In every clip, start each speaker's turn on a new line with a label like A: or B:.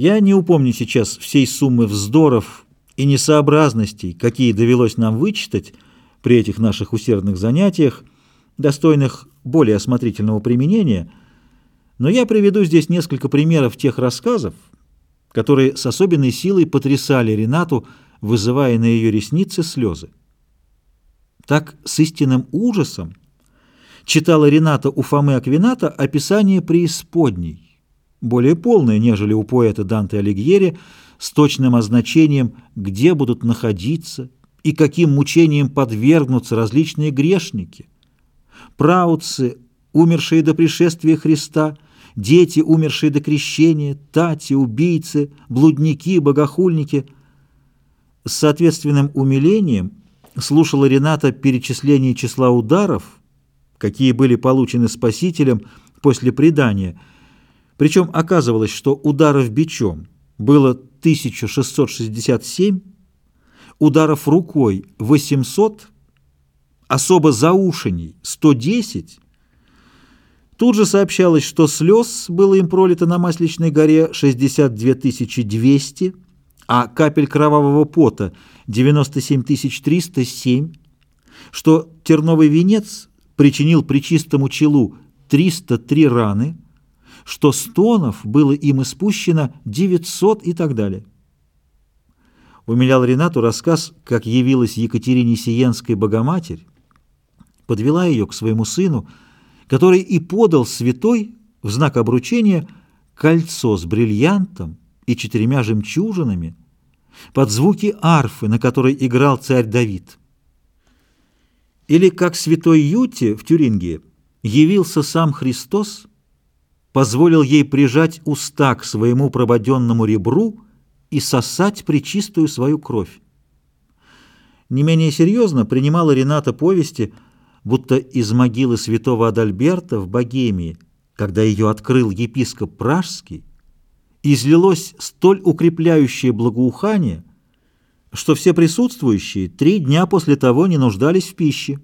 A: Я не упомню сейчас всей суммы вздоров и несообразностей, какие довелось нам вычитать при этих наших усердных занятиях, достойных более осмотрительного применения, но я приведу здесь несколько примеров тех рассказов, которые с особенной силой потрясали Ренату, вызывая на ее ресницы слезы. Так с истинным ужасом читала Рената у Фомы Аквината описание преисподней, более полное, нежели у поэта Данте Алигьери, с точным означением, где будут находиться и каким мучениям подвергнутся различные грешники. Праутцы, умершие до пришествия Христа, дети, умершие до крещения, тати, убийцы, блудники, богохульники. С соответственным умилением слушала Рената перечисление числа ударов, какие были получены Спасителем после предания – причем оказывалось, что ударов бичом было 1667, ударов рукой 800, особо заушений 110. Тут же сообщалось, что слез было им пролито на Масличной горе 62 200, а капель кровавого пота 97 307, что терновый венец причинил причистому челу 303 раны, что стонов было им испущено 900 и так далее. Умилял Ренату рассказ, как явилась Екатерине Сиенской Богоматерь, подвела ее к своему сыну, который и подал святой в знак обручения кольцо с бриллиантом и четырьмя жемчужинами под звуки арфы, на которой играл царь Давид. Или как святой Юте в Тюрингии явился сам Христос, позволил ей прижать уста к своему прободенному ребру и сосать причистую свою кровь. Не менее серьезно принимала Рената повести, будто из могилы святого Адальберта в Богемии, когда ее открыл епископ Пражский, излилось столь укрепляющее благоухание, что все присутствующие три дня после того не нуждались в пище,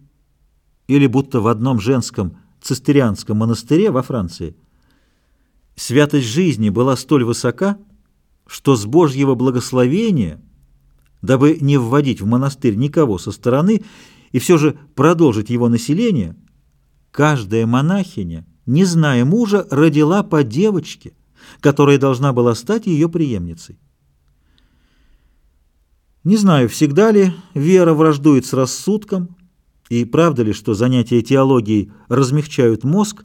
A: или будто в одном женском цистерианском монастыре во Франции – Святость жизни была столь высока, что с Божьего благословения, дабы не вводить в монастырь никого со стороны и все же продолжить его население, каждая монахиня, не зная мужа, родила по девочке, которая должна была стать ее преемницей. Не знаю, всегда ли вера враждует с рассудком, и правда ли, что занятия теологией размягчают мозг,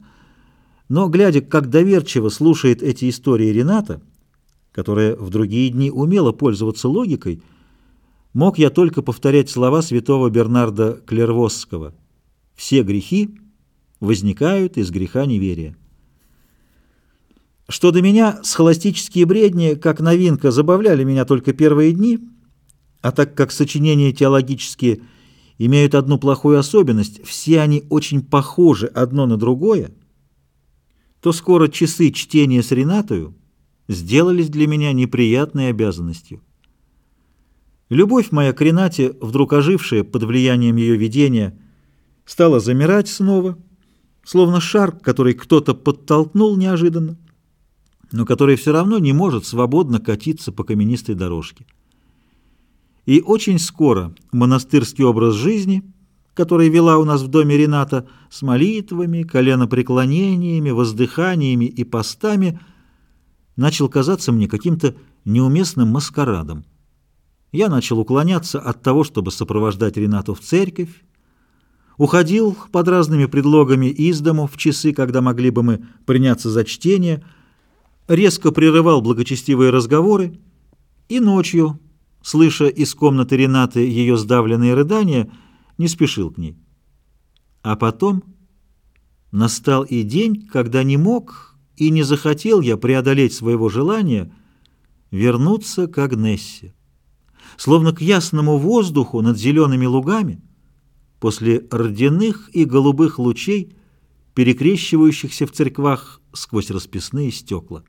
A: но, глядя, как доверчиво слушает эти истории Рената, которая в другие дни умела пользоваться логикой, мог я только повторять слова святого Бернарда Клервосского «Все грехи возникают из греха неверия». Что до меня, схоластические бредни, как новинка, забавляли меня только первые дни, а так как сочинения теологические имеют одну плохую особенность, все они очень похожи одно на другое, то скоро часы чтения с Ренатою сделались для меня неприятной обязанностью. Любовь моя к Ренате, вдруг ожившая под влиянием ее видения, стала замирать снова, словно шар, который кто-то подтолкнул неожиданно, но который все равно не может свободно катиться по каменистой дорожке. И очень скоро монастырский образ жизни – которая вела у нас в доме Рената с молитвами, коленопреклонениями, воздыханиями и постами, начал казаться мне каким-то неуместным маскарадом. Я начал уклоняться от того, чтобы сопровождать Ренату в церковь, уходил под разными предлогами из дому в часы, когда могли бы мы приняться за чтение, резко прерывал благочестивые разговоры и ночью, слыша из комнаты Ренаты ее сдавленные рыдания, не спешил к ней. А потом настал и день, когда не мог и не захотел я преодолеть своего желания вернуться к Агнессе. Словно к ясному воздуху над зелеными лугами, после родяных и голубых лучей, перекрещивающихся в церквах сквозь расписные стекла.